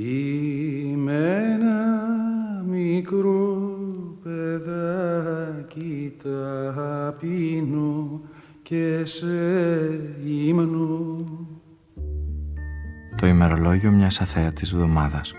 Είμαι ένα μικρό παιδάκι ταπεινό και σε ύμνο. Το ημερολόγιο μιας αθέατης εβδομάδας.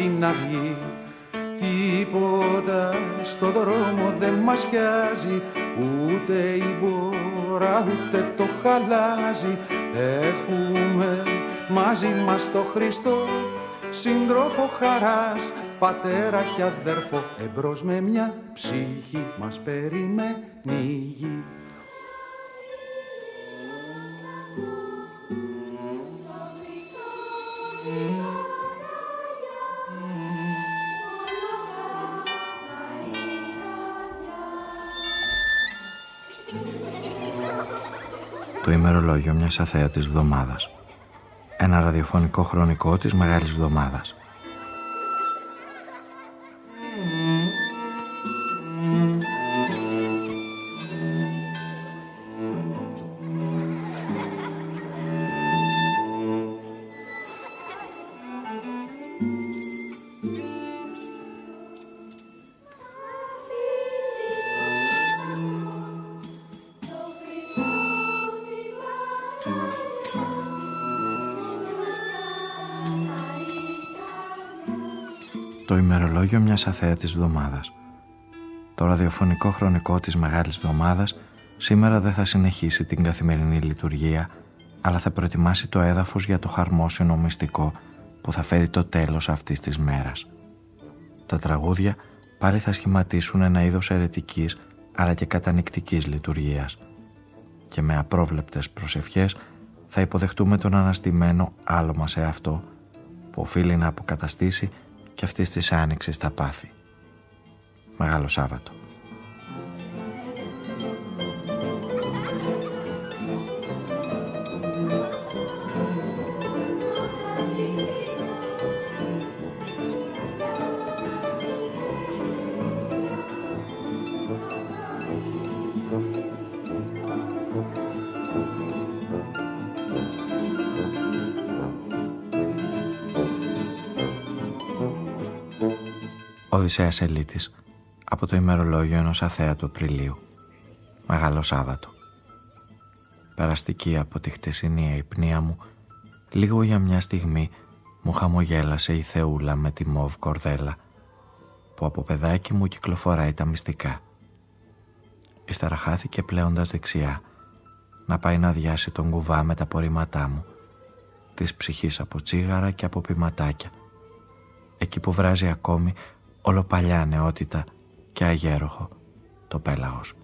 Την αυγή. Τίποτα στο δρόμο δεν μας πιάζει ούτε η μπόρα ούτε το χαλάζει έχουμε μαζί μας το Χριστό συντρόφο χαράς πατέρα και αδέρφο. Εμπρός με μια ψυχή μας περιμένει. η γη. Το ημερολόγιο μιας αθέατης βδομάδας. Ένα ραδιοφωνικό χρονικό της Μεγάλης Βδομάδας. Μιας αθέατης βδομάδας. Το ραδιοφωνικό χρονικό της Μεγάλης Βδομάδας σήμερα δεν θα συνεχίσει την καθημερινή λειτουργία, αλλά θα προετοιμάσει το έδαφος για το χαρμόσυνο μυστικό που θα φέρει το τέλος αυτής της μέρας. Τα τραγούδια πάλι θα σχηματίσουν ένα είδος ερετικής αλλά και κατανικτικής λειτουργίας και με απρόβλεπτες προσευχές θα υποδεχτούμε τον αναστημένο άλλο μας εαυτό που οφείλει να αποκαταστήσει και αυτής της άνοιξης τα πάθη. Μεγάλο Σάββατο. Οδυσσέας Ελίτης από το ημερολόγιο ενός αθέατου Απριλίου. Μεγάλο Σάββατο. Περαστική από τη χτεσινή αϊπνία μου, λίγο για μια στιγμή μου χαμογέλασε η Θεούλα με τη μοβ κορδέλα, που από παιδάκι μου κυκλοφοράει τα μυστικά. Ύστερα χάθηκε πλέοντας δεξιά, να πάει να διάσει τον κουβά με τα πορήματά μου, της ψυχής από τσίγαρα και από πηματάκια, εκεί που βράζει ακόμη ολοπαλιά νεότητα και αγέροχο το πέλαγος.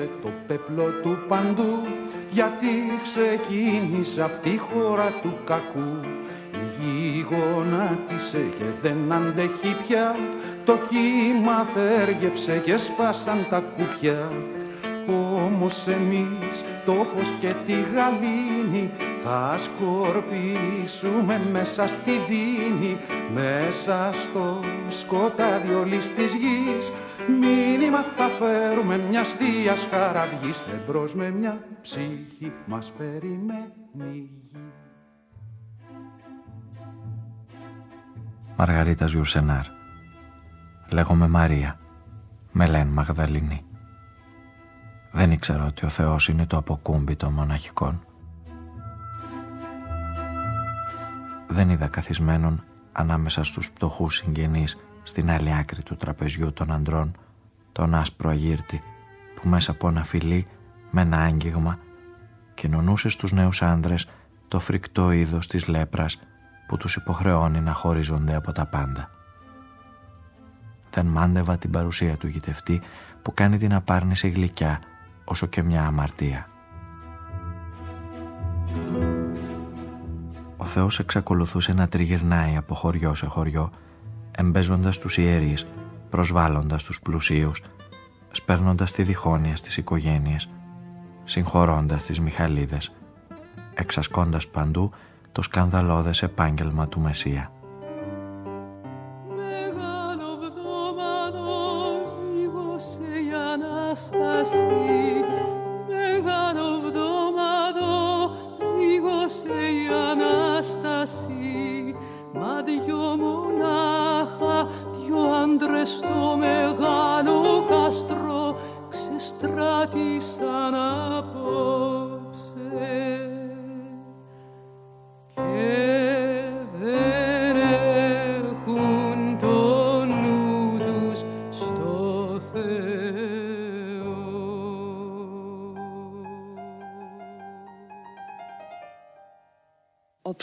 Σε το πέπλο του παντού γιατί ξεκίνησε από τη χώρα του κακού. Η γη γονάτισε και δεν αντέχει πια το κύμα φέργεψε και σπάσαν τα κουπιά. Όμως εμείς το φως και τη γαλήνη θα σκορπίσουμε μέσα στη δίνη μέσα στο σκοτάδι όλης της γης μήνυμα θα φέρουμε μια θείας χαραυγής εμπρός με μια ψυχή μας περιμένει Μαργαρίτα Ζιουρσενάρ Λέγομαι Μαρία. Με λένε Μαγδαληνή. Δεν ήξερα ότι ο Θεός είναι το αποκούμπι των μοναχικών. Δεν είδα καθισμένον ανάμεσα στους πτωχούς συγγενείς στην άλλη άκρη του τραπεζιού των αντρών τον άσπρο αγύρτη που μέσα από ένα φιλί με ένα άγγιγμα κοινωνούσε στους νέους άντρες το φρικτό είδος της λέπρας που τους υποχρεώνει να χωρίζονται από τα πάντα. Δεν μάντευα την παρουσία του γητευτή που κάνει την απάρνηση γλυκιά όσο και μια αμαρτία. Ο Θεός εξακολουθούσε να τριγυρνάει από χωριό σε χωριό εμπέζοντας τους ιερείς, προσβάλλοντας τους πλουσίους, σπέρνοντας τη διχόνοια στις οικογένειες, συγχωρώντας τις Μιχαλίδες, εξασκώντας παντού το σκανδαλώδες επάγγελμα του Μεσσία.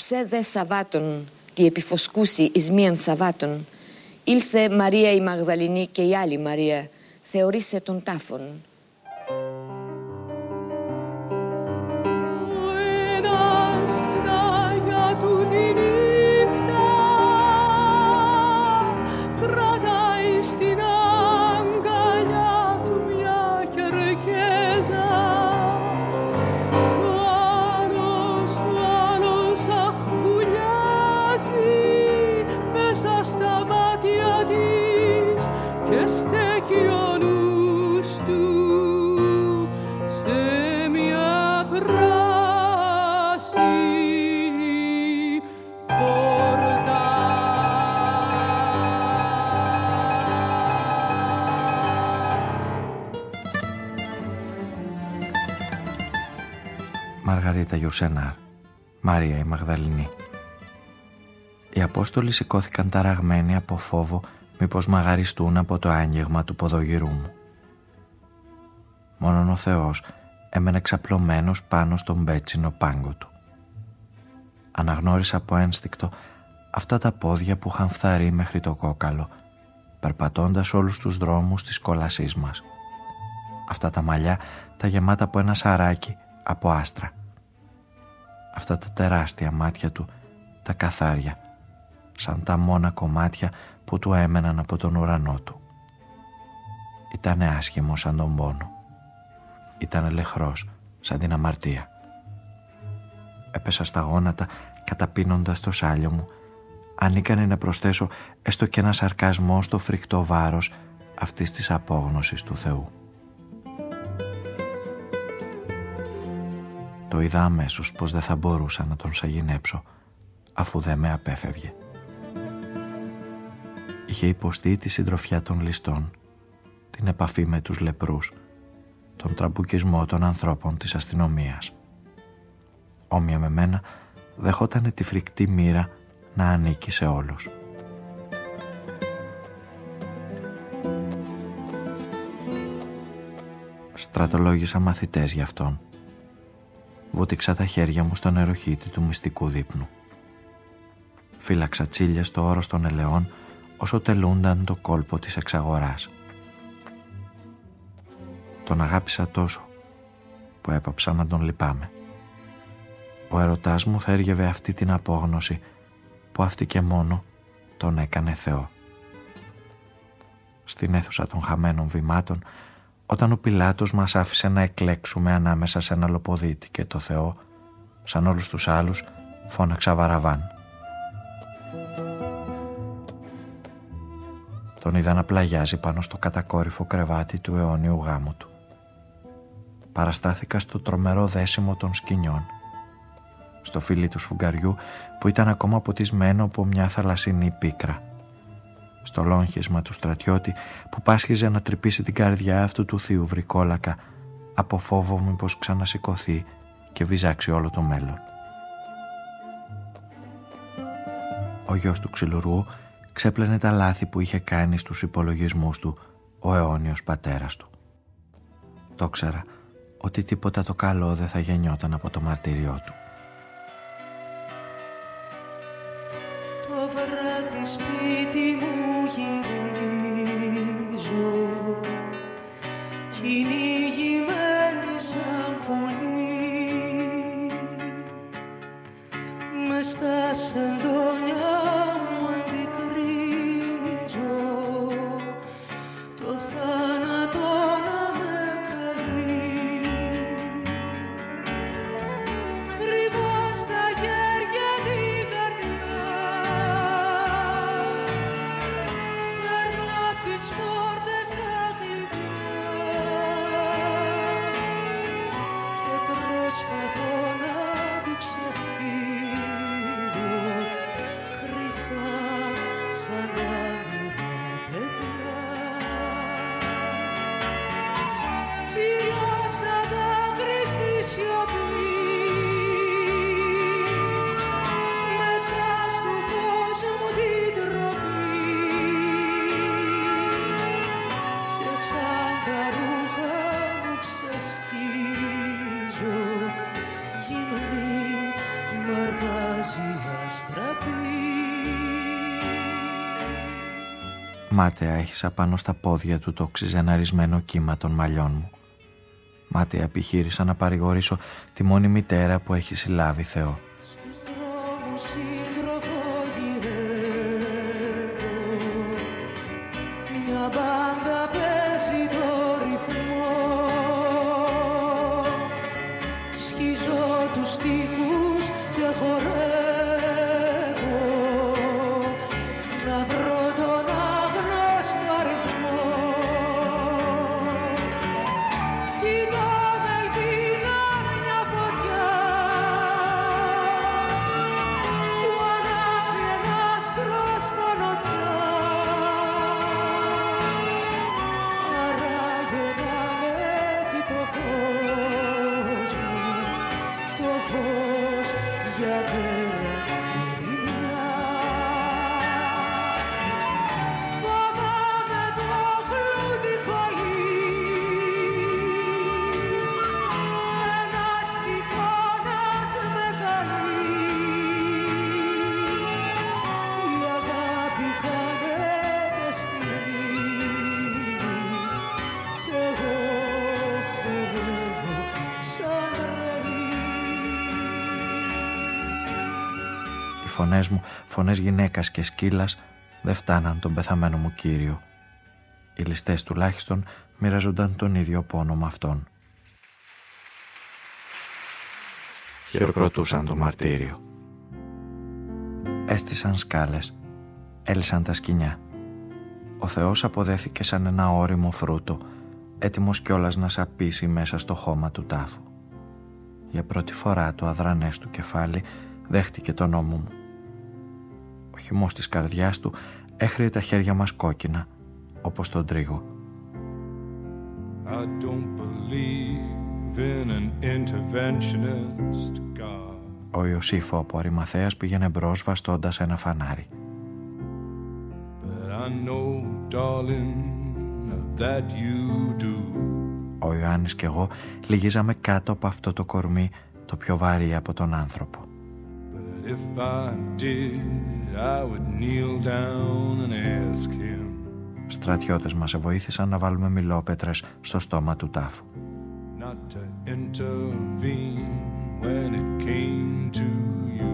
Ψε δε Σαββάτων τη επιφωσκούση εις μίαν Σαββάτων ήλθε Μαρία η Μαγδαληνή και η άλλη Μαρία θεωρήσε τον τάφον Μαργαρίτα Γιουρσενάρ, Μαρία η Μαγδαληνή. Οι Απόστολοι σηκώθηκαν ταραγμένοι από φόβο μήπως μαγαριστούν από το άγγιγμα του ποδογυρού μου. Μόνον ο Θεός έμενε ξαπλωμένος πάνω στον πέτσινο πάγκο του. Αναγνώρισα από ένστικτο αυτά τα πόδια που είχαν φθαρεί μέχρι το κόκαλο, περπατώντας όλους τους δρόμους της κόλασής μας. Αυτά τα μαλλιά τα γεμάτα από ένα σαράκι από άστρα. Αυτά τα τεράστια μάτια του, τα καθάρια, σαν τα μόνα κομμάτια που του έμεναν από τον ουρανό του. Ήτανε άσχημο σαν τον πόνο. Ήτανε λεχρός σαν την αμαρτία. Έπεσα στα γόνατα καταπίνοντας το σάλιο μου αν να προσθέσω έστω και ένα σαρκασμό στο φρικτό βάρος αυτής της απόγνωσης του Θεού. Το είδα αμέσως πως δεν θα μπορούσα να τον σαγηνέψω αφού δεν με απέφευγε. Είχε υποστεί τη συντροφιά των ληστών, την επαφή με τους λεπρούς, τον τραμπουκισμό των ανθρώπων της αστυνομίας. Όμοια με μένα δεχότανε τη φρικτή μοίρα να ανήκει σε όλους. Στρατολόγησα μαθητές για αυτόν βούτυξα τα χέρια μου στον νεροχύτη του μυστικού δείπνου. Φύλαξα τσίλια στο όρος των ελαιών όσο τελούνταν το κόλπο της εξαγοράς. Τον αγάπησα τόσο που έπαψα να τον λυπάμαι. Ο ερωτάς μου θα έργευε αυτή την απόγνωση που αυτή και μόνο τον έκανε Θεό. Στην αίθουσα των χαμένων βημάτων όταν ο Πιλάτος μας άφησε να εκλέξουμε ανάμεσα σε ένα λοποδίτη και το Θεό, σαν όλους τους άλλους, φώναξα βαραβάν. Τον είδα να πλαγιάζει πάνω στο κατακόρυφο κρεβάτι του αιώνιου γάμου του. Παραστάθηκα στο τρομερό δέσιμο των σκηνιών. Στο φίλι του σφουγγαριού που ήταν ακόμα ποτισμένο από μια θαλασσινή πίκρα. Στο λόγχισμα του στρατιώτη που πάσχιζε να τρυπήσει την καρδιά αυτού του θείου βρικόλακα από φόβο μήπως ξανασηκωθεί και βυζάξει όλο το μέλλον. Ο γιος του ξυλουργού ξέπλαινε τα λάθη που είχε κάνει στους υπολογισμούς του ο αιώνιος πατέρας του. Το ξέρα ότι τίποτα το καλό δεν θα γεννιόταν από το μαρτύριό του. Μάταια έχισα πάνω στα πόδια του το ξυζεναρισμένο κύμα των μαλλιών μου. Μάταια επιχείρησα να παρηγορήσω τη μόνη μητέρα που έχει συλλάβει Θεό. Φωνές μου, φωνές γυναίκας και σκύλας, δεν φτάναν τον πεθαμένο μου κύριο. Οι ληστές τουλάχιστον μοιραζονταν τον ίδιο πόνο με αυτόν. Χειροκροτούσαν το μαρτύριο. Έστησαν σκάλες, έλυσαν τα σκηνιά. Ο Θεός αποδέθηκε σαν ένα όριμο φρούτο, έτοιμος κιόλας να σαπίσει μέσα στο χώμα του τάφου. Για πρώτη φορά το αδρανές του κεφάλι δέχτηκε τον νόμο μου. Ο χυμός της καρδιάς του έχριε τα χέρια μας κόκκινα, όπως τον τρίγο. Ο Ιωσήφο από Αρημαθέας πήγαινε μπρος βαστώντας ένα φανάρι. Ο Ιωάννης και εγώ λυγίζαμε κάτω από αυτό το κορμί το πιο βαρύ από τον άνθρωπο. If I did, I would kneel down and ask him. Στρατιώτες μας βοήθησαν να βάλουμε μιλόπετρες στο στόμα του τάφου. Not to intervene when it came to you.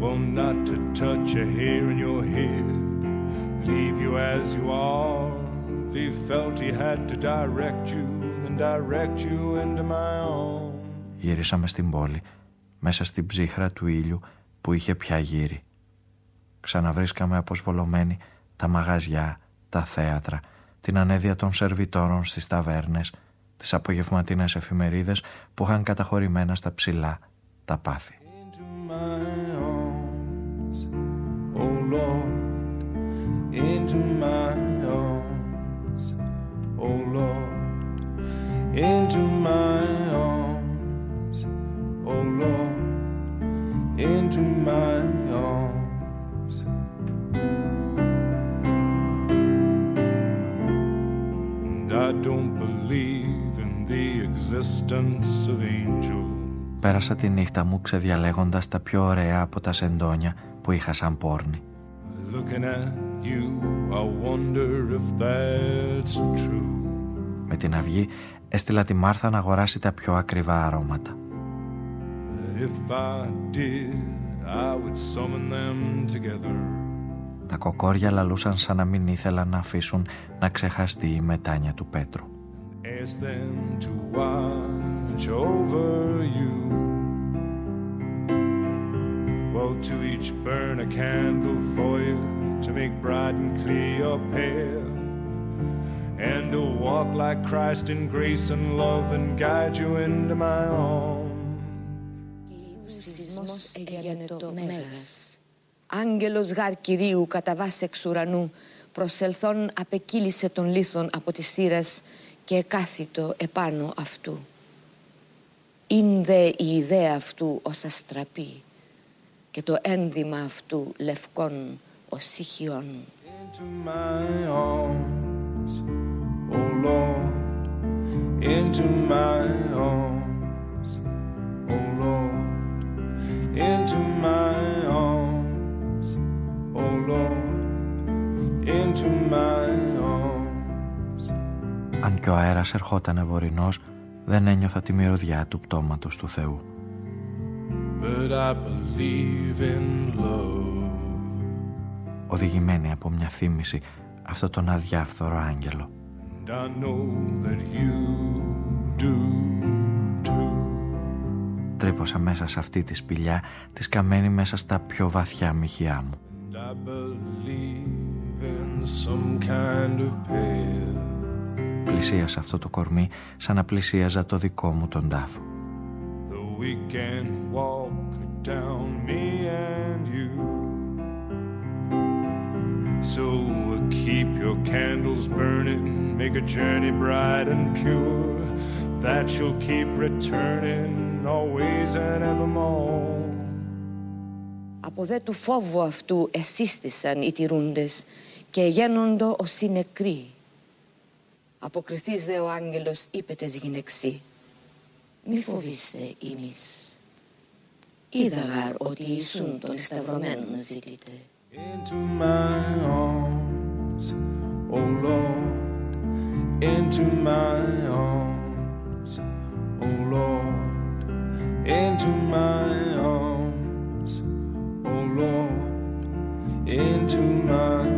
Well, not to touch a hair in your head, leave you as you are, felt he had to direct you, then direct you into my own. Γυρίσαμε στην πόλη, μέσα στην ψύχρα του ήλιου που είχε πια γύρι. Ξαναβρίσκαμε αποσβολωμένοι τα μαγαζιά, τα θέατρα, την ανέδεια των σερβιτόρων στις ταβέρνες, τις απογευματινές εφημερίδες που είχαν καταχωρημένα στα ψηλά τα πάθη. into Πέρασα τη νύχτα μου ξεδιαλέγοντας τα πιο ωραία από τα σεντόνια που είχα σαν πόρνη. Looking at με την αυγή έστειλα τη Μάρθα να αγοράσει τα πιο ακριβά αρώματα. Τα κοκόρια λαλούσαν σαν να μην ήθελαν να αφήσουν να ξεχαστεί η μετάνια του Πέτρου. Well, to each burn a candle for you to make bright and clear your path, and to walk like Christ in grace and love and guide you into my arms. Άγγελος γάρ Κυρίου κατά βάση εξ ουρανού προσελθόν απεκύλησε τον λίθον από τις θύρες και εκάθιτο επάνω αυτού. Είναι δε η ιδέα αυτού ως αστραπή και το ένδυμα αυτού λευκών ως ηχιών. Into my arms, oh Lord, into my arms, oh Lord, into my arms, oh Lord, into my arms. Αν και ο αέρας ερχόταν βορεινός, δεν ένιωθα τη μυρωδιά του πτώματος του Θεού. But I believe in love. Οδηγημένη από μια θύμηση αυτό τον αδιάφθορο άγγελο. And I know that you do too. Τρύπωσα μέσα σε αυτή τη σπηλιά, της σκαμμένη μέσα στα πιο βαθιά μοιχιά μου. And I believe in some kind of path. Πλησίασα αυτό το κορμί σαν να πλησίαζα το δικό μου τον τάφο. we can walk down me and you. So keep your candles burning, make a journey bright and pure, that you'll keep returning always and evermore. Από δε του φόβου αυτού εσύστησαν οι τηρούντες και γένοντο ως οι νεκροί. Αποκριθείς δε ο άγγελος είπε τες γυναιξή. μη φοβήστε ημείς. Είδα ότι ήσουν των σταυρωμένων ζήτητε. Into my arms, oh Lord, into my arms, oh Lord, into my arms, oh Lord, into my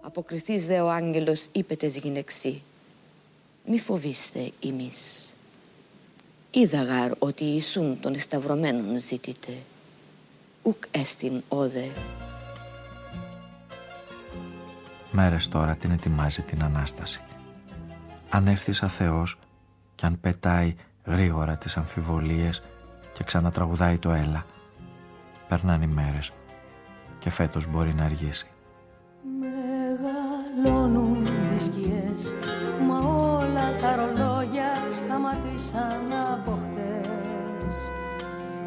Αποκριθείς δε ο άγγελος είπε τες γυναιξή Μη φοβήστε ημείς Είδαγαρ ότι Ιησούν των εσταυρωμένων ζήτητε Ουκ έστιν όδε Μέρες τώρα την ετοιμάζει την Ανάσταση. Αν έρθεις σαν Θεός και αν πετάει γρήγορα τις αμφιβολίες και ξανατραγουδάει το έλα περνάνε οι μέρες και φέτος μπορεί να αργήσει. Μεγαλώνουν οι σκιές Μα όλα τα ρολόγια σταματήσαν από χτες.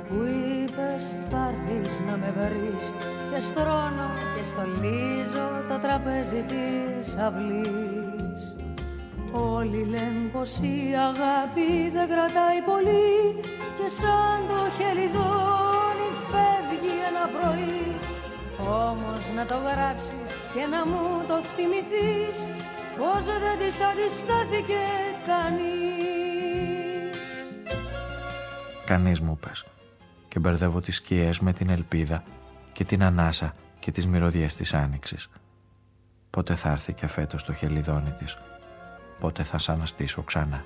Που είπες θα έρθεις να με βρεις Και στρώνω και στολίζω το τραπέζι της αυλής. Όλοι λένε πως η αγάπη δεν κρατάει πολύ Και σαν το χελιδόνι φεύγει ένα πρωί. Όμως να το γράψεις και να μου το θυμηθείς Πως δεν της αντιστάθηκε κανείς. Κανείς μου πες. Και μπερδεύω τις σκιές με την ελπίδα και την ανάσα και τις μυρωδιές της άνοιξης. Πότε θα έρθει και φέτος το χελιδόνι της, πότε θα σ' αναστήσω ξανά.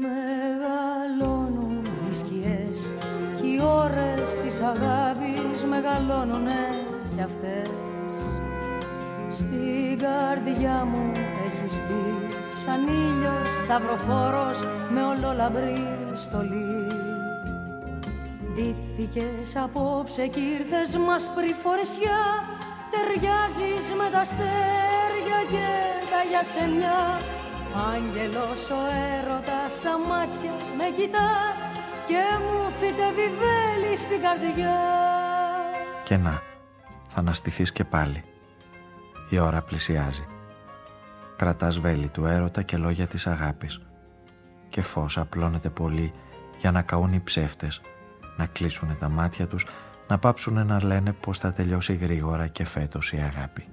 Μεγαλώνουν οι σκιές και οι ώρες της αγάπης μεγαλώνουνε κι αυτές Στην καρδιά μου έχεις μπει σαν ήλιος σταυροφόρος με ολόλαμπρή στολή Ντύθηκες απόψε κι ήρθες μας φορεσιά. Ταιριάζεις με τα αστέρια και τα γιασεμιά. Άγγελος ο έρωτας στα μάτια με κοιτά Και μου φυτεύει βέλη στην καρδιά. Και να, θα αναστηθείς και πάλι. Η ώρα πλησιάζει. Κρατάς βέλη του έρωτα και λόγια της αγάπης. Και φως απλώνεται πολύ για να καούν οι ψεύτες, να κλείσουν τα μάτια τους, να πάψουν να λένε πως θα τελειώσει γρήγορα και φέτος η αγάπη.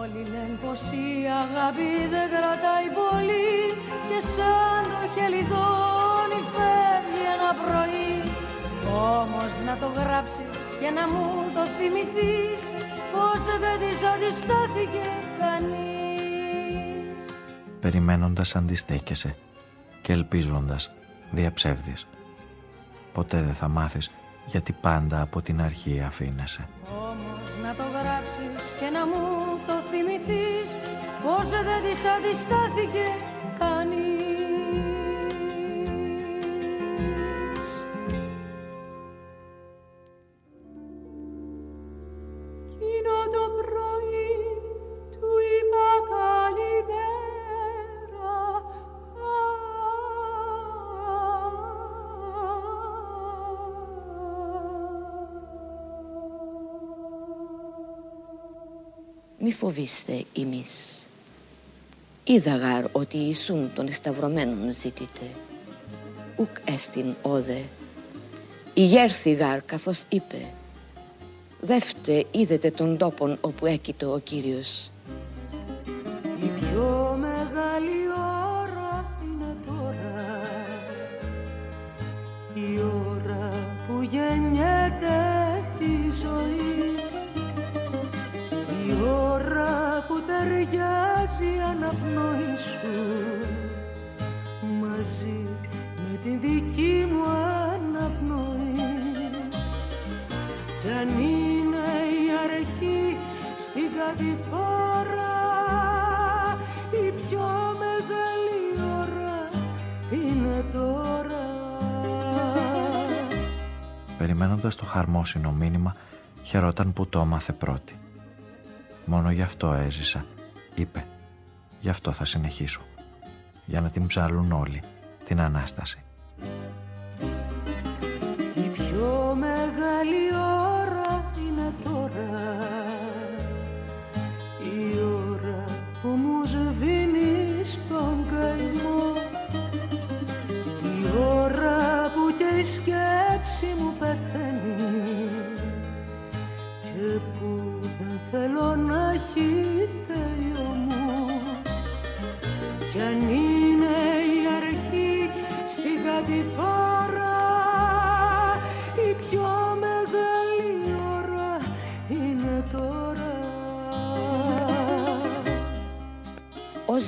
Όλοι λένε πως η αγάπη δεν κρατάει πολύ και σαν το χελιδόνι φεύγει ένα πρωί όμως να το γράψεις και να μου το θυμηθείς πως δεν της αντιστάθηκε κανείς περιμένοντας αντιστέκεσαι και ελπίζοντας διαψεύδεις. Ποτέ δεν θα μάθεις γιατί πάντα από την αρχή αφήνεσαι. Όμως να το γράψεις και να μου το θυμηθείς πως δεν της αντιστάθηκε κανείς. Μη φοβήστε εμείς. Είδα γάρ ότι Ιησούν των εσταυρωμένων ζήτητε. Ουκ έστιν όδε. Ηγέρθη γάρ καθώς είπε. Δεύτε είδετε τον τόπον όπου έκειτο ο Κύριος. Η πιο μεγάλη ώρα είναι τώρα Η ώρα που γεννιέται η ζωή ώρα που ταιριάζει η αναπνοή σου μαζί με την δική μου αναπνοή κι αν είναι η αρχή στην κατηφόρα η πιο μεγάλη ώρα είναι τώρα Περιμένοντας το χαρμόσυνο μήνυμα χαιρόταν που το έμαθε πρώτη. Μόνο γι' αυτό έζησα, είπε. Γι' αυτό θα συνεχίσω. Για να την ψαλούν όλοι την Ανάσταση.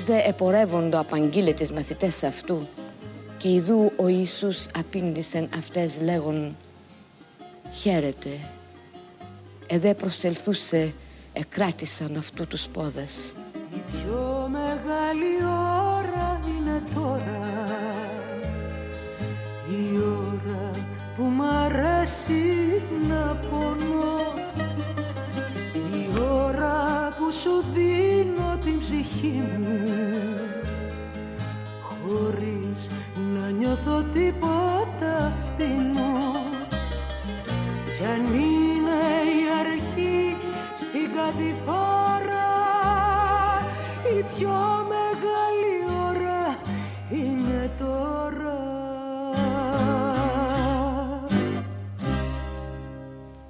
Δε επορεύοντο απαγγείλε τις μαθητές αυτού. Και ειδού ο Ιησούς απήντησεν αυτές λέγον «Χαίρετε, εδέ προσελθούσε εκράτησαν αυτού τους πόδες». Η πιο μεγάλη ώρα είναι τώρα. Η ώρα που μ' αρέσει να πονώ σου δίνω την ψυχή μου. Χωρίς να νιώθω τίποτα φτηνό. Κι αν είναι η αρχή στην κατηφόρα η πιο μεγάλη ώρα είναι τώρα.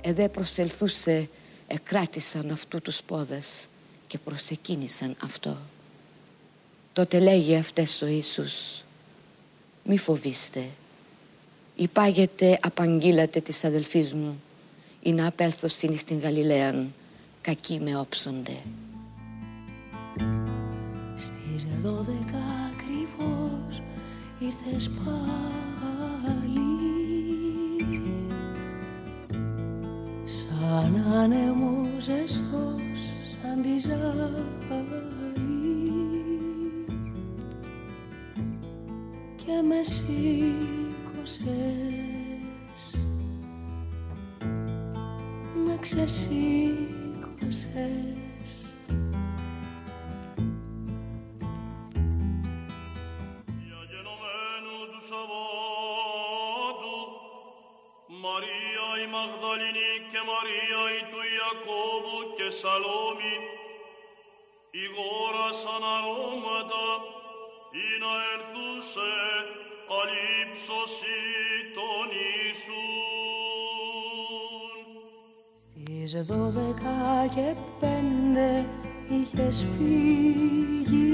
Εδέ προσελθούσε εκράτησαν αυτού τους πόδες και προσεκίνησαν αυτό. Τότε λέγει αυτές ο Ιησούς «Μη φοβήστε, υπάγετε απαγγείλατε της αδελφής μου ή να απέλθω στην Γαλιλαίαν, κακοί με όψονται». Στις δώδεκα ακριβώς ήρθες πάλι σαν άνεμο ζεστός σαν τη ζάλη. Και με σήκωσες. Με ξεσήκωσες Μαγδαληνή και Μαρία η του Ιακώβου και Σαλόμη, η γόρα σαν αρώματα, ή να έρθουσε αλήψωση των Ιησούν. Στις δώδεκα και πέντε είχες φύγει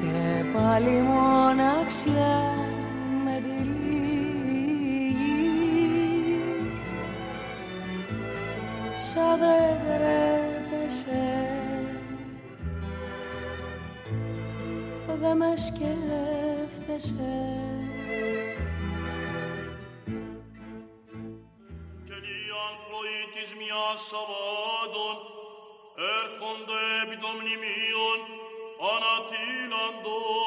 και πάλι μοναξιά σαν δεν τρέπεσαι Δε με σκέφτεσαι. Και λίαν πρωί της μιας Σαββάτων έρχονται επί των μνημείων ανατείναντος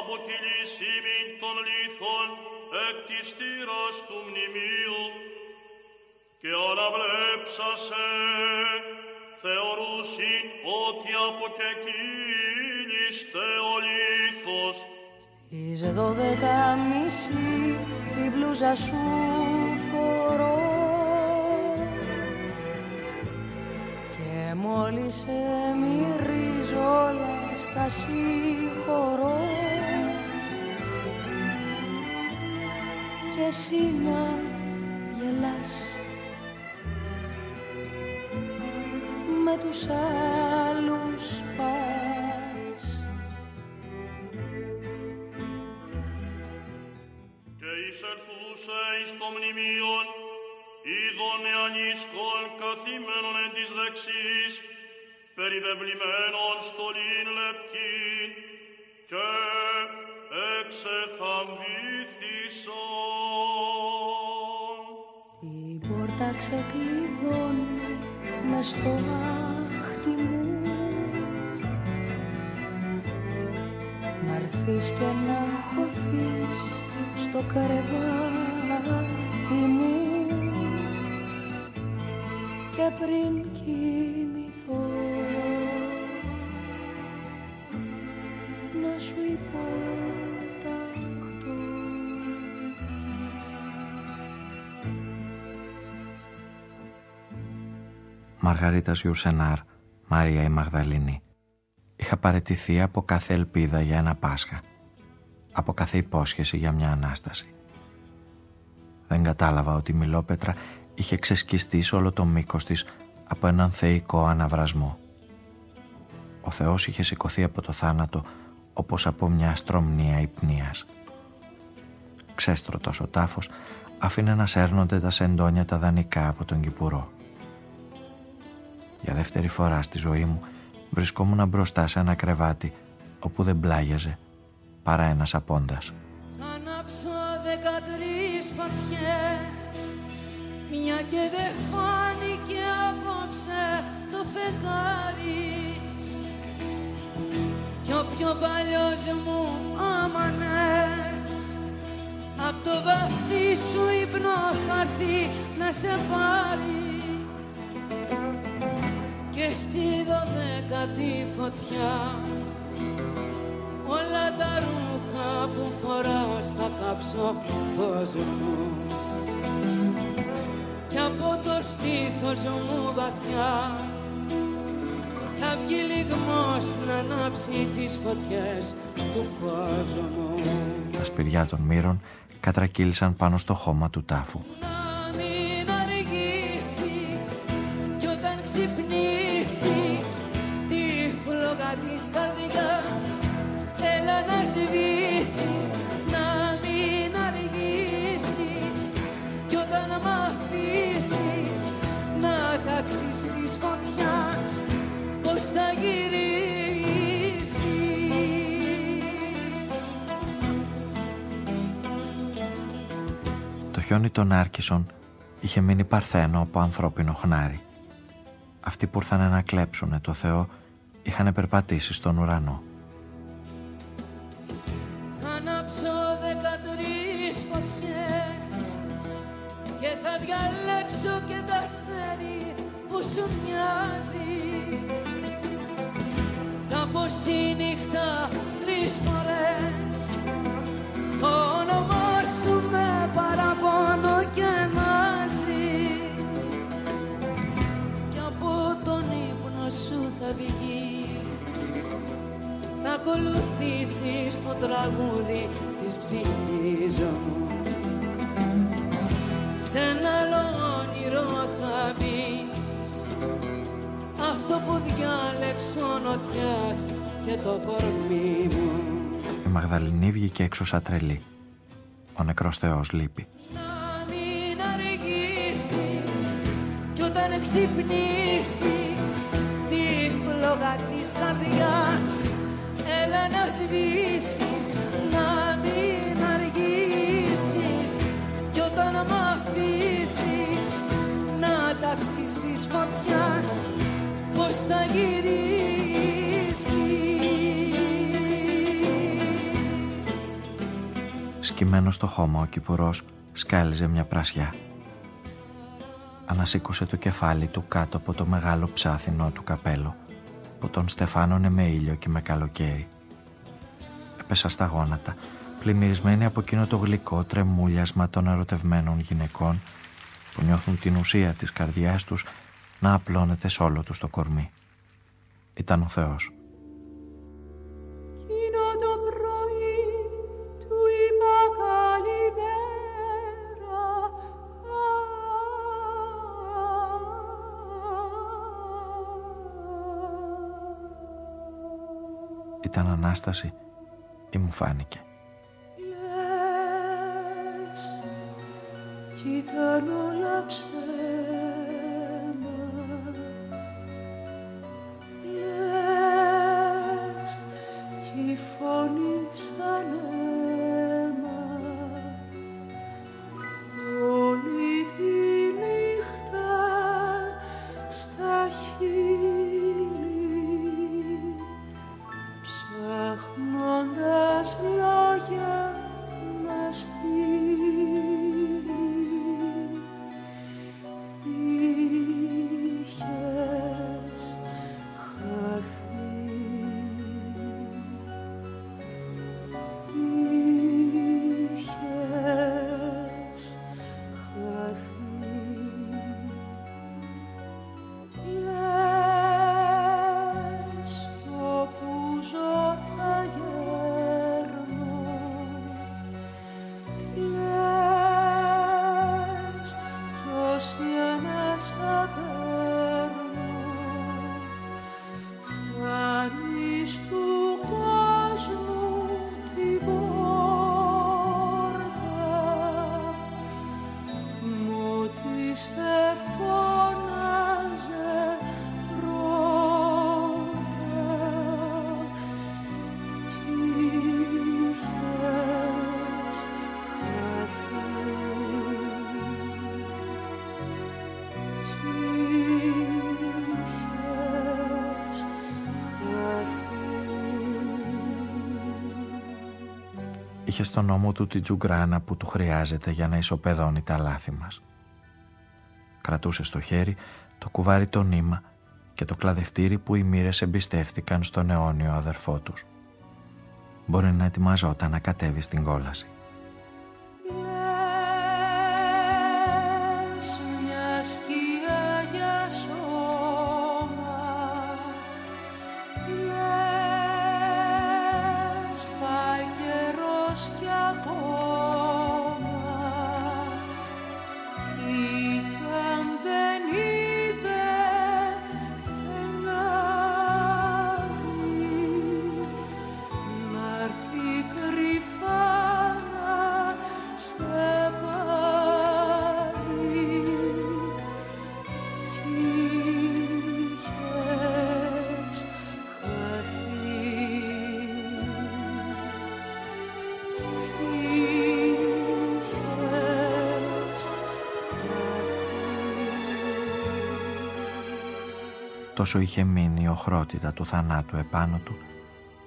της αποκυλήσιμην των λίθων εκ της θύρας του μνημείου και αναβλέψασε θεωρούσιν ότι αποκεκύλιστε ο λίθος. Στις δώδεκα μισή την μπλούζα σου φορώ και μόλις σε μυρίζω όλα στα συγχωρώ και εσύ να γελάς. Με τους άλλους πας. Και εισερθούσε εις το μνημείον είδον εανίσκον καθημένον εν της δεξής περιβεβλημένον στολήν λευκήν. Και εξεθαμβήθησον. Την πόρτα ξεκλειδώνει μες στο άχτι μου Να έρθεις και να χωθείς στο κρεβάτι μου και πριν κοιμηθώ σου υποταχτώ Μαργαρίτας Ιουρσενάρ, Μαρία η Μαγδαληνή. Είχα παρετηθεί από κάθε ελπίδα για ένα Πάσχα, από κάθε υπόσχεση για μια Ανάσταση. Δεν κατάλαβα ότι η Μιλόπετρα είχε ξεσκιστεί σε όλο το μήκος της από έναν θεϊκό αναβρασμό. Ο Θεός είχε σηκωθεί από το θάνατο όπως από μια στρομνία υπνίας. Ξέστρωτος ο τάφος άφηνε να σέρνονται τα σεντόνια τα δανεικά από τον Κυπουρό. Για δεύτερη φορά στη ζωή μου βρισκόμουν μπροστά σε ένα κρεβάτι όπου δεν πλάγιαζε παρά ένας απόντας. Θα ανάψω δεκατρεις φωτιές Μια και δεν φάνηκε απόψε το φεγγάρι Κι ο πιο παλιός μου άμανες Απ' το βαθύ σου ύπνο θα έρθει να σε πάρει. Και στη δωδέκατη φωτιά όλα τα ρούχα που φοράς θα κάψω φως μου. Και από το στήθος μου βαθιά θα βγει λιγμός να ανάψει τις φωτιές του κόσμου. Τα σπηριά των μύρων κατρακύλησαν πάνω στο χώμα του τάφου. Να μην αργήσεις κι όταν ξυπνήσεις Το χιόνι των Άρκισων είχε μείνει παρθένο από ανθρώπινο χνάρι. Αυτοί που ήρθαν να κλέψουνε το Θεό είχαν περπατήσει στον ουρανό. Θα ανάψω δεκατρεις φωτιές και θα διαλέξω και το αστέρι που σου μοιάζει Θα πω στη νύχτα βγεις θα ακολουθήσεις το τραγούδι της ψυχής μου σε ένα άλλο όνειρο θα μπεις αυτό που διάλεξε ο νοτιάς και το κορμί μου Η Μαγδαληνή βγήκε έξω σαν τρελή. Ο νεκρός Θεός λείπει. να μην αργήσεις κι όταν ξυπνήσεις τη φλόγα της καρδιάς. Έλα να σβήσεις να μην αργήσεις. Κι όταν μ' αφήσεις να ταξεις της φωτιάς. Πως θα γυρίσεις; Σκυμμένος στο χώμα ο Κυπουρός σκάλιζε μια πρασιά. Ανασήκωσε το κεφάλι του κάτω από το μεγάλο ψάθινο του καπέλο που τον στεφάνωνε με ήλιο και με καλοκαίρι. Έπεσα στα γόνατα, πλημμυρισμένη από εκείνο το γλυκό τρεμούλιασμα των ερωτευμένων γυναικών που νιώθουν την ουσία της καρδιάς τους να απλώνεται σε όλο τους το κορμί. Ήταν ο Θεός. Εκείνο το πρωί του είπα καλημέρα Ήταν Ανάσταση ή μου φάνηκε. Λες κι ήταν όλα ψέμα Είχε στον νόμο του την τζουγκράνα που του χρειάζεται για να ισοπεδώνει τα λάθη μας. Κρατούσε στο χέρι το κουβάρι το νήμα και το κλαδευτήρι που οι μοίρες εμπιστεύτηκαν στον αιώνιο αδερφό τους. Μπορεί να ετοιμαζόταν να κατέβει στην κόλαση. Τόσο είχε μείνει η οχρότητα του θανάτου επάνω του,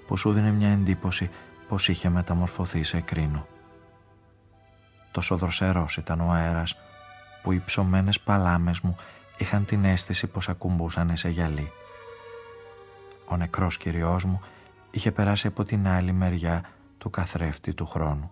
που σου δίνει μια εντύπωση πως είχε μεταμορφωθεί σε κρίνο. Τόσο δροσερός ήταν ο αέρας, που οι ψωμένες παλάμες μου είχαν την αίσθηση πως ακουμπούσαν σε γυαλί. Ο νεκρός κυριός μου είχε περάσει από την άλλη μεριά του καθρέφτη του χρόνου.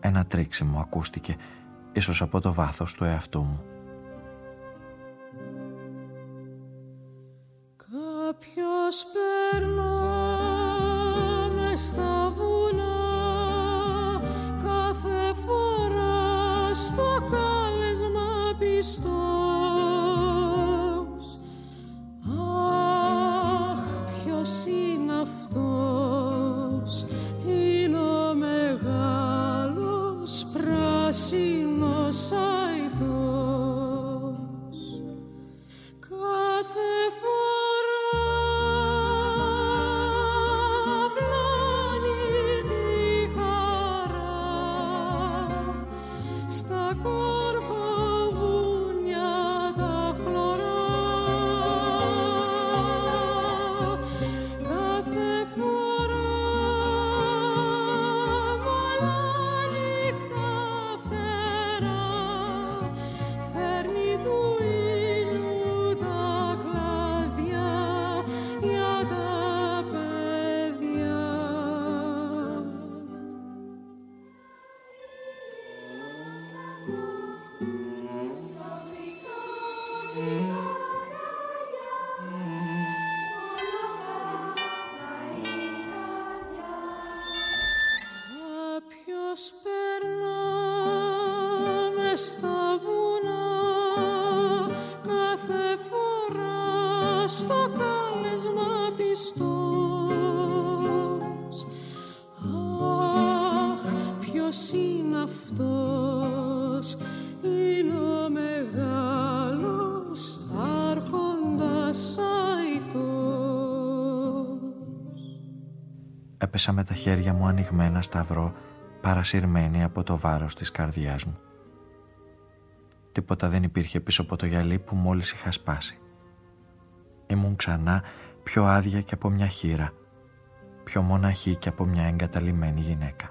Ένα τρίξιμο ακούστηκε, ίσως από το βάθος του εαυτού μου. Ποιος περνά μες έπεσα με τα χέρια μου ανοιγμένα σταυρό παρασυρμένη από το βάρος της καρδιάς μου. Τίποτα δεν υπήρχε πίσω από το γυαλί που μόλις είχα σπάσει. Ήμουν ξανά πιο άδεια και από μια χείρα, πιο μοναχή και από μια εγκαταλειμμένη γυναίκα.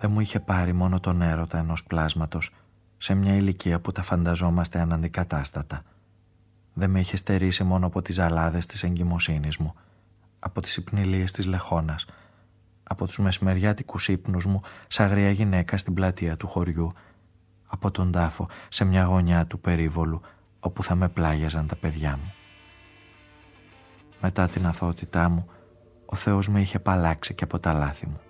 δεν μου είχε πάρει μόνο τον έρωτα ενός πλάσματος σε μια ηλικία που τα φανταζόμαστε αναντικατάστατα. Δεν με είχε στερήσει μόνο από τις ζαλάδες της εγκυμοσύνης μου, από τις υπνηλίες της λεχώνας, από τους μεσημεριάτικους ύπνους μου σαν αγρία γυναίκα στην πλατεία του χωριού, από τον τάφο σε μια γωνιά του περίβολου όπου θα με πλάγιαζαν τα παιδιά μου. Μετά την αθωότητά μου, ο Θεός με είχε παλάξει και από τα λάθη μου.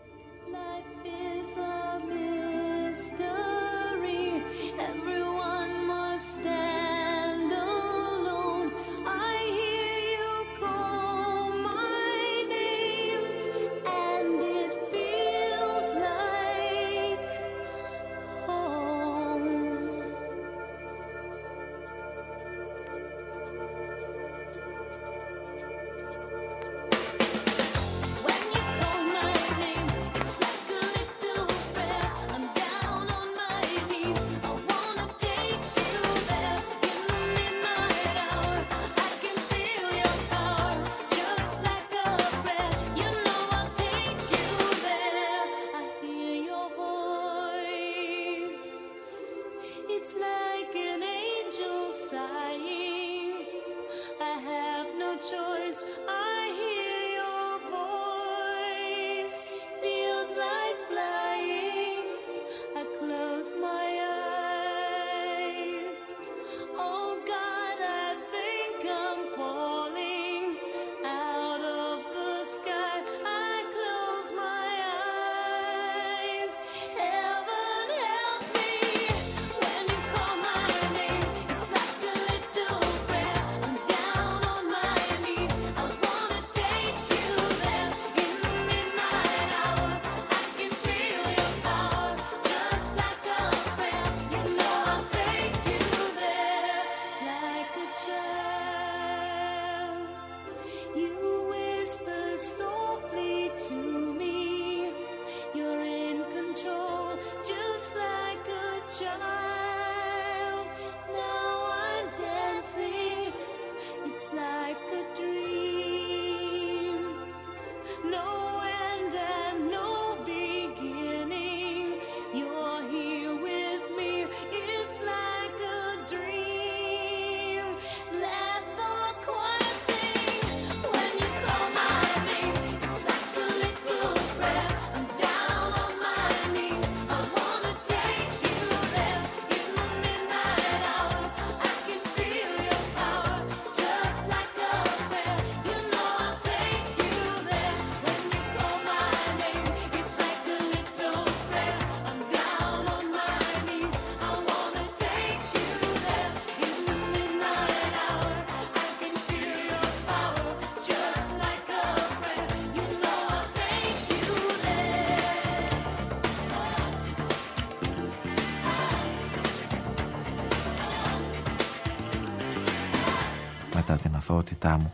Αθωότητά μου,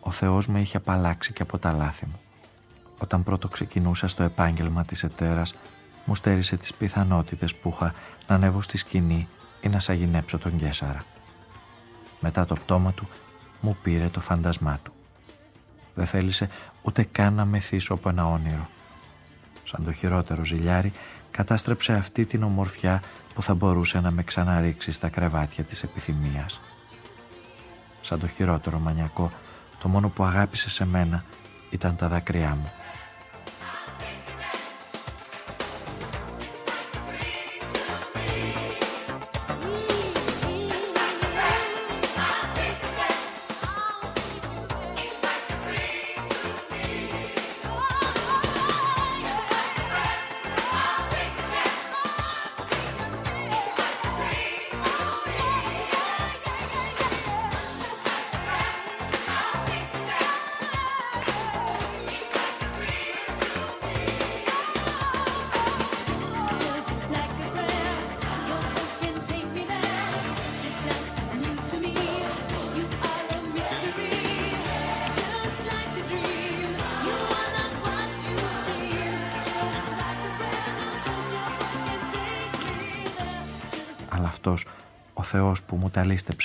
ο Θεός με είχε απαλλάξει και από τα λάθη μου. Όταν πρώτο ξεκινούσα στο επάγγελμα της ετέρας, μου στέρισε τις πιθανότητες που είχα να ανέβω στη σκηνή ή να σαγηνέψω τον Κέσαρα. Μετά το πτώμα του, μου πήρε το φαντασμά του. Δεν θέλησε ούτε καν να μεθύσω από ένα όνειρο. Σαν το χειρότερο ζηλιάρι, κατάστρεψε αυτή την ομορφιά που θα μπορούσε να με ξαναρίξει στα κρεβάτια της επιθυμίας σαν το χειρότερο μανιακό, το μόνο που αγάπησε σε μένα ήταν τα δάκρυά μου.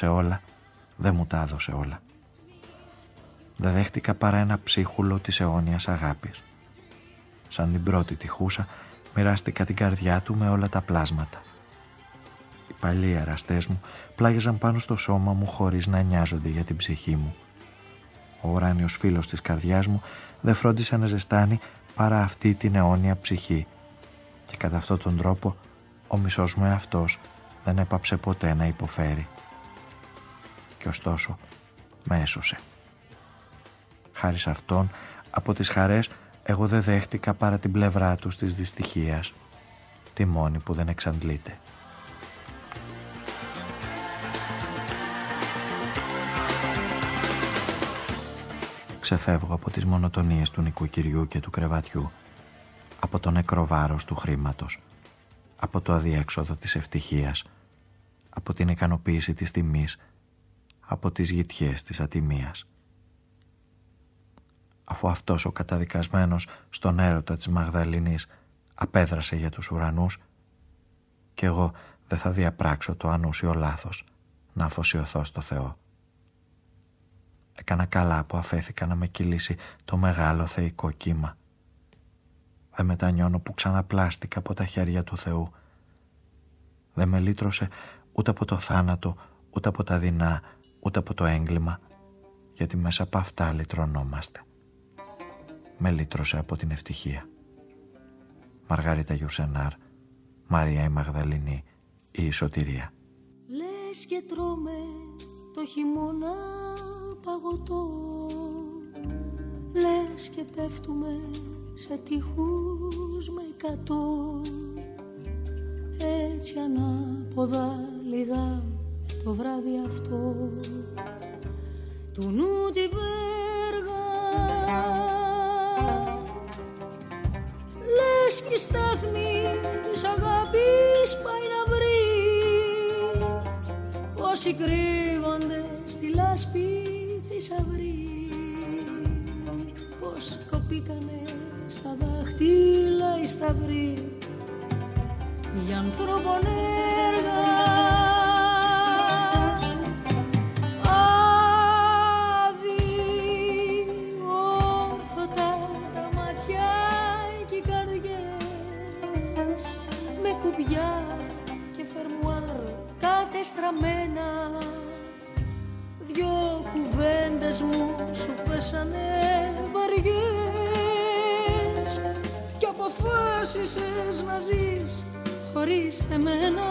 Μου τα λίστεψε όλα, δεν μου τα έδωσε όλα. Δεν δέχτηκα παρά ένα ψίχουλο της αιώνιας αγάπης. Σαν την πρώτη τυχούσα, μοιράστηκα την καρδιά του με όλα τα πλάσματα. Οι παλιοί εραστές μου πλάγιζαν πάνω στο σώμα μου χωρίς να νοιάζονται για την ψυχή μου. Ο ουράνιος φίλος της καρδιάς μου δεν φρόντισε να ζεστάνει παρά αυτή την αιώνια ψυχή και κατά αυτόν τον τρόπο ο μισός μου εαυτός δεν έπαψε ποτέ να υποφέρει. Και ωστόσο με έσωσε. Χάρη σε αυτόν, από τις χαρές, εγώ δεν δέχτηκα παρά την πλευρά του της δυστυχίας, τη μόνη που δεν εξαντλείται. Ξεφεύγω από τις μονοτονίες του νοικοκυριού και του κρεβατιού, από το νεκρό βάρος του χρήματος, από το αδιέξοδο της ευτυχίας, από την ικανοποίηση της τιμής, από τις γητιές της ατιμίας. Αφού αυτός ο καταδικασμένος στον έρωτα της Μαγδαληνής απέδρασε για τους ουρανούς και εγώ δεν θα διαπράξω το ανούσιο λάθος να αφοσιωθώ στο Θεό. Έκανα καλά που αφέθηκα να με κυλήσει το μεγάλο θεϊκό κύμα. Δεν μετανιώνω που ξαναπλάστηκα από τα χέρια του Θεού. Δεν με λύτρωσε ούτε από το θάνατο, ούτε από τα δεινά, ούτε από το έγκλημα, γιατί μέσα από αυτά λυτρωνόμαστε. Με λύτρωσε από την ευτυχία. Μαργαρίτα Γιουσενάρ, Μαρία η Μαγδαληνή, η Ισοτηρία. Λες και τρώμε το χειμώνα παγωτό Λες και πέφτουμε σε τείχους με εκατό Έτσι ανάποδα λίγα το βράδυ αυτό. Του νου τη βέργα. Λες και η στάθμη της αγάπης πάει να βρει. Όσοι κρύβονται στη λάσπη θησαυρή Πως κοπήκανε στα δάχτυλα οι σταυροί. Για ανθρώπων έργα στραμμένα Δυο κουβέντες μου σου πέσανε βαριές Κι αποφάσισες να ζεις χωρίς εμένα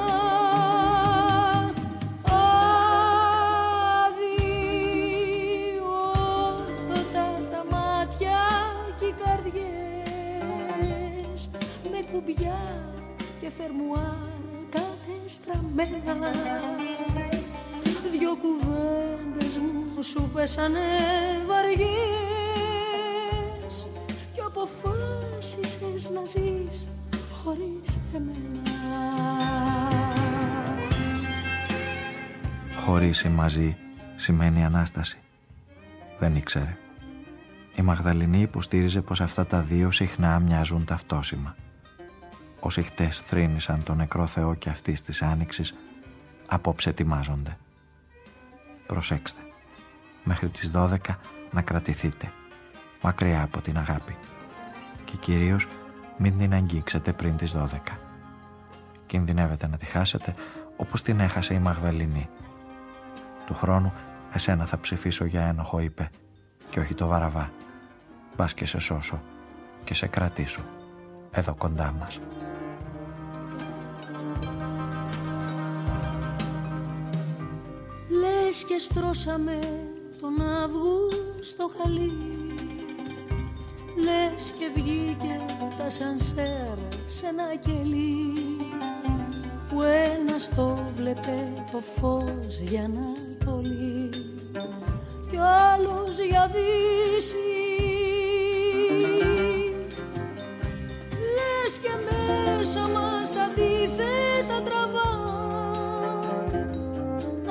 πέσανε βαριές Και αποφάσισες να ζεις χωρίς εμένα. Χωρίς ή μαζί σημαίνει Ανάσταση. Δεν ήξερε. Η Μαγδαληνή υποστήριζε πως αυτά τα δύο συχνά μοιάζουν ταυτόσημα όσοι χτες θρύνησαν τον νεκρό Θεό και αυτής της άνοιξης, απόψε ετοιμάζονται. Προσέξτε, μέχρι τις 12 να κρατηθείτε, μακριά από την αγάπη και κυρίως μην την αγγίξετε πριν τις 12. Κινδυνεύετε να τη χάσετε όπως την έχασε η Μαγδαληνή. Του χρόνου εσένα θα ψηφίσω για ένοχο είπε και όχι το βαραβά. Μπας και σε σώσω και σε κρατήσω εδώ κοντά μας. Λες και στρώσαμε τον Αύγουστο χαλί. Λες και βγήκε τα σανσέρ σε ένα κελί που ένας το βλέπε το φως για να το λύει. Κι ο άλλος για δύση. Λες και μέσα μας τα αντίθετα τραβά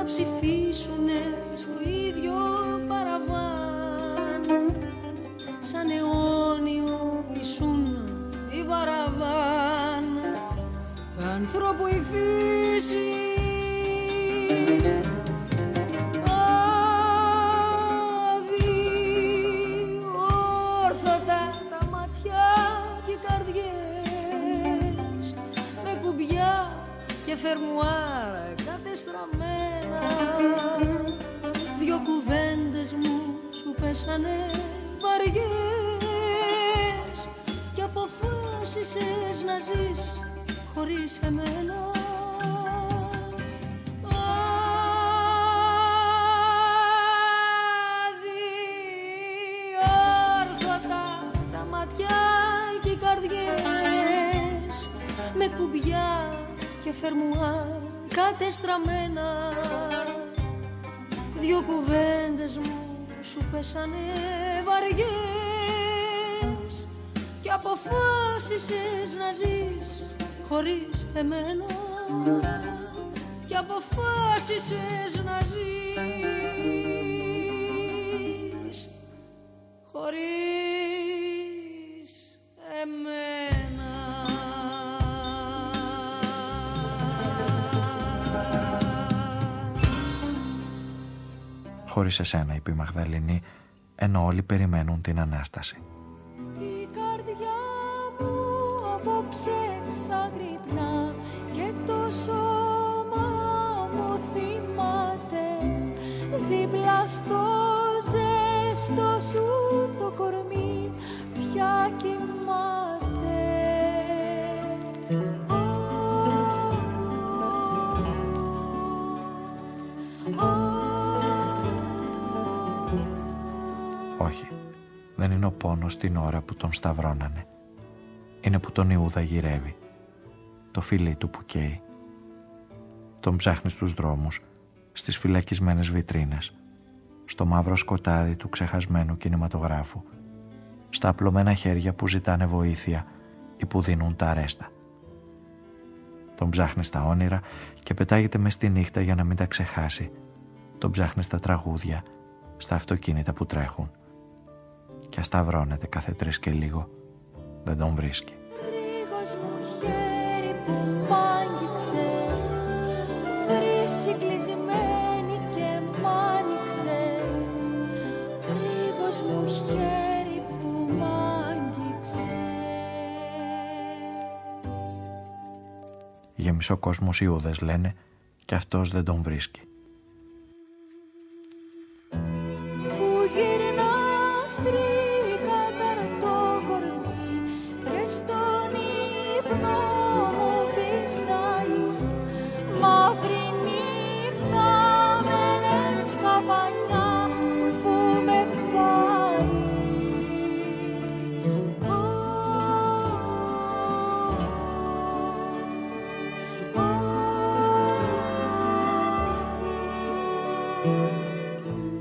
ψηφίσουνε σαν αιώνιο ήσουν η βαραβάν. Τα ανθρώπου η φύση κατεστραμμένα Δυο κουβέντες μου σου πέσανε βαριές Και αποφάσισες να ζεις χωρίς εμένα. Και αποφάσισες να ζεις χωρίς Χωρίς εσένα, είπε η Μαγδαληνή, ενώ όλοι περιμένουν την Ανάσταση. Η καρδιά μου απόψε ξαγρυπνά είναι ο πόνος την ώρα που τον σταυρώνανε. Είναι που τον Ιούδα γυρεύει. Το φιλί του που καίει. Τον ψάχνει στους δρόμους, στις φυλακισμένες βιτρίνες, στο μαύρο σκοτάδι του ξεχασμένου κινηματογράφου, στα απλωμένα χέρια που ζητάνε βοήθεια ή που δίνουν τα αρέστα. Τον ψάχνει στα όνειρα και πετάγεται μες στη νύχτα για να μην τα ξεχάσει. Τον ψάχνει στα τραγούδια, στα αυτοκίνητα που τρέχουν. Και ασταυρώνεται κάθε τρεις και λίγο. Δεν τον βρίσκει. Ρίγος μου χέρι που μ' άγγιξες Βρύση κλεισμένη και μ' άνοιξες Ρίγος μου χέρι που μ' άγγιξες Για μισό κόσμος Ιούδες λένε και αυτός δεν τον βρίσκει.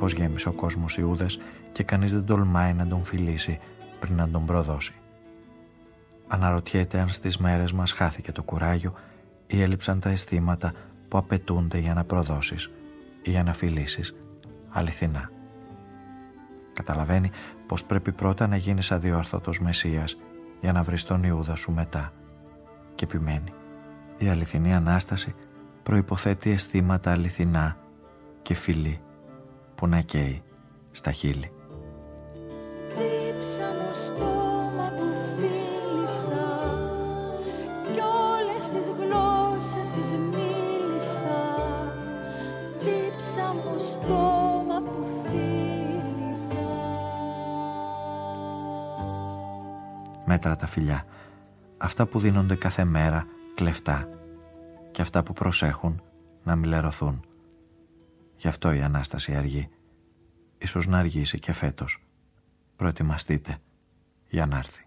Πως γέμισε ο κόσμος Ιούδες και κανείς δεν τολμάει να τον φιλήσει πριν να τον προδώσει. Αναρωτιέται αν στις μέρες μας χάθηκε το κουράγιο ή έλειψαν τα αισθήματα που απαιτούνται για να προδώσεις ή για να φιλήσεις αληθινά. Καταλαβαίνει πως πρέπει πρώτα να γίνεις αδιόρθωτος Μεσσίας για να βρεις τον Ιούδα σου μετά. Και επιμένει. Η αληθινή Ανάσταση προϋποθέτει αισθήματα αληθινά και φιλή που να καίει στα χείλη. Δίψα μου στόμα που φίλησα Κι όλες τις γλώσσες τις μίλησα Δίψα μου στόμα που φίλησα Μέτρα τα φιλιά, αυτά που δίνονται κάθε μέρα κλεφτά και αυτά που προσέχουν να μιλερωθούν. Γι' αυτό η Ανάσταση αργεί. Ίσως να αργήσει και φέτος. Προετοιμαστείτε για να έρθει.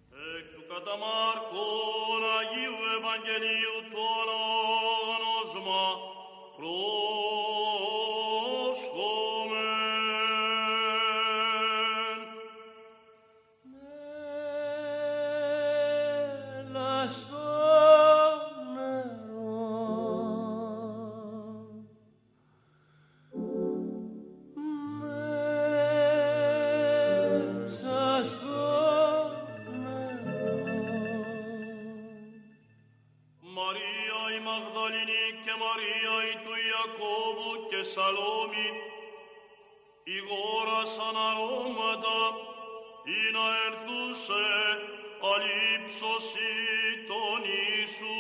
Σαλόμι, η γόρα σαν αρώματα, ή να έρθουσε αλήψωση των Ιησού.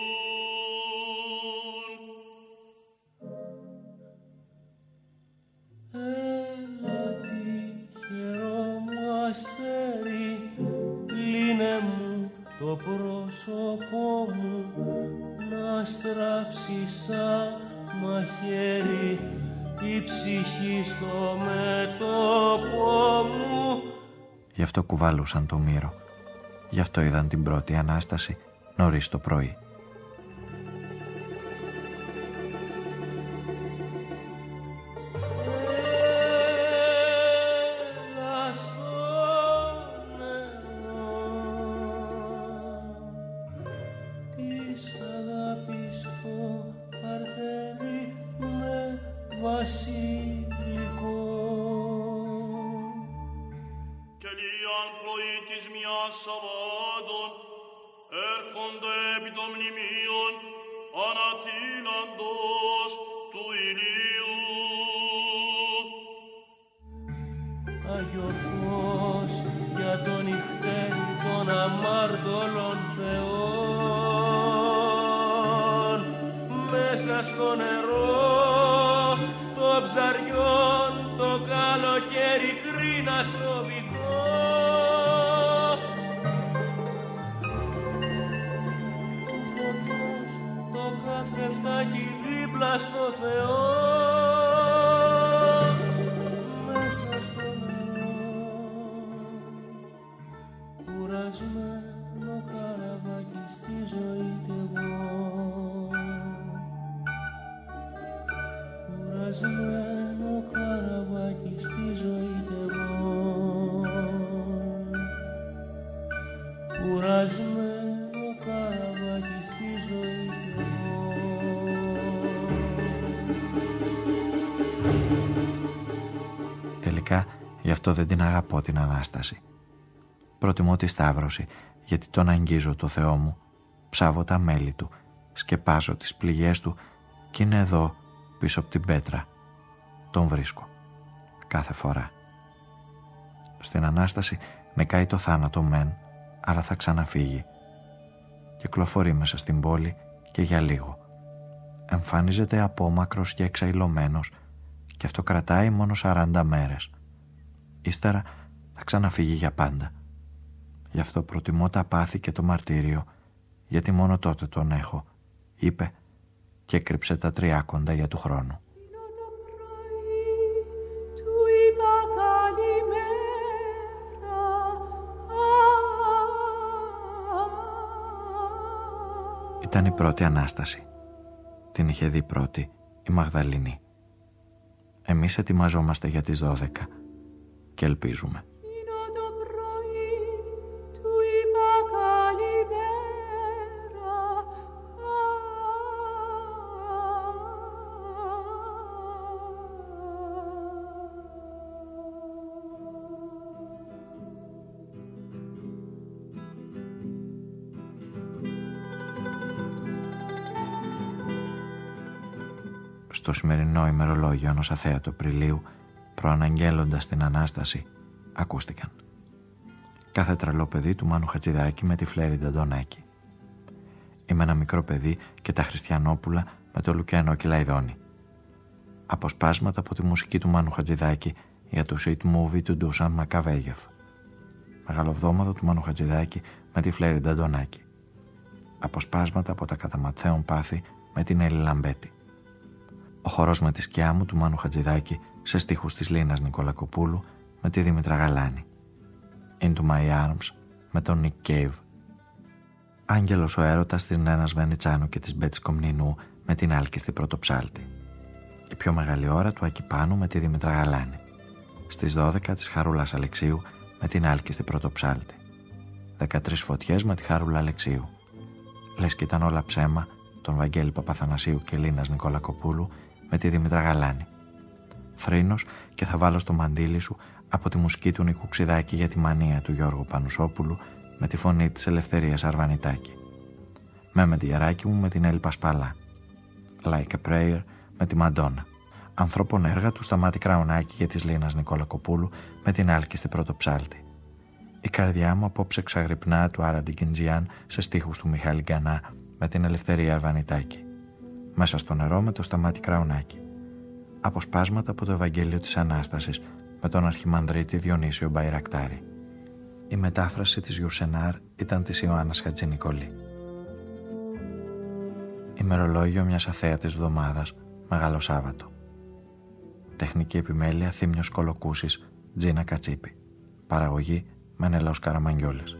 Έλα τι χαιρό μου αστέρι, πλύνε μου το πρόσωπό μου να στράψει σαν μαχαίρι η ψυχή στο μέτωπό μου Γι' αυτό κουβάλουσαν το μύρο. Γι' αυτό είδαν την πρώτη Ανάσταση νωρίς το πρωί. Γι' αυτό δεν την αγαπώ την Ανάσταση. Προτιμώ τη Σταύρωση, γιατί τον αγγίζω το Θεό μου, ψάβω τα μέλη του, σκεπάζω τις πληγές του και είναι εδώ, πίσω από την πέτρα. Τον βρίσκω. Κάθε φορά. Στην Ανάσταση νεκάει το θάνατο μεν, αλλά θα ξαναφύγει. Κυκλοφορεί μέσα στην πόλη και για λίγο. Εμφανίζεται απόμακρος και εξαϊλωμένος και αυτό κρατάει μόνο 40 μέρες. Ύστερα θα ξαναφύγει για πάντα. Γι' αυτό προτιμώ τα πάθη και το μαρτύριο, γιατί μόνο τότε τον έχω, είπε και έκρυψε τα τριάκοντα για του χρόνου. Ήταν η πρώτη Ανάσταση. Την είχε δει πρώτη η Μαγδαληνή. Εμείς ετοιμαζόμαστε για τις 12 και ελπίζουμε. Στο σημερινό ημερολόγιο ενός αθέατου Απριλίου προαναγγέλλοντας την Ανάσταση, ακούστηκαν. Κάθε τρελό παιδί του Μάνου Χατζηδάκη με τη Φλέρη Νταντονάκη. Είμαι ένα μικρό παιδί και τα Χριστιανόπουλα με το Λουκιανό Κυλαϊδόνι. Αποσπάσματα από τη μουσική του Μάνου Χατζηδάκη για το Sweet Movie του Ντούσαν Μακαβέγεφ. Μεγαλοβδόμαδο του Μάνου Χατζηδάκη με τη Φλέρη Νταντονάκη. Αποσπάσματα από τα καταματθέων πάθη με την Έλλη Λαμπέτη. Ο χορός με τη σκιά μου του Μάνου Χατζηδάκη σε στίχους της Λίνας Νικολακοπούλου με τη Δήμητρα Γαλάνη. Into My Arms με τον Nick Cave. Άγγελος ο έρωτας της Νένας Βενιτσάνου και της Μπέτης Κομνηνού με την Άλκη πρώτο ψάλτη. Η πιο μεγάλη ώρα του Ακυπάνου με τη Δήμητρα Γαλάνη. Στις 12 της Χαρούλας Αλεξίου με την Άλκη πρώτο ψάλτη. 13 φωτιές με τη Χαρούλα Αλεξίου. Λες και ήταν όλα ψέμα τον Βαγγέλη Παπαθανασίου και Λίνας Νικολακοπούλου με τη Δήμητρα Γαλάνη θρήνος και θα βάλω στο μαντίλι σου από τη μουσική του Νίκου Ξιδάκη για τη μανία του Γιώργου Πανουσόπουλου με τη φωνή της Ελευθερίας Αρβανιτάκη. Με μεντιαράκι μου με την Έλλη Πασπαλά. Like a Prayer με τη Μαντόνα. Ανθρώπων έργα του Σταμάτη Κραουνάκη για της Λίνας Νικόλα Κοπούλου με την Άλκη πρώτο ψάλτη. Η καρδιά μου απόψε ξαγρυπνά του Άραντι Κιντζιάν σε στίχους του Μιχάλη Γκανά με την Ελευθερία Αρβανιτάκη μέσα στο νερό με το σταμάτη κραουνάκι. Αποσπάσματα από το Ευαγγέλιο της Ανάστασης με τον Αρχιμανδρίτη Διονύσιο Μπαϊρακτάρη. Η μετάφραση της Γιουρσενάρ ήταν της Ιωάννας Χατζηνικολή. Ημερολόγιο μιας αθέατης βδομάδας, Μεγάλο Σάββατο. Τεχνική επιμέλεια Θήμιος Κολοκούσης, Τζίνα Κατσίπη. Παραγωγή Μενέλαος Καραμαγγιόλης.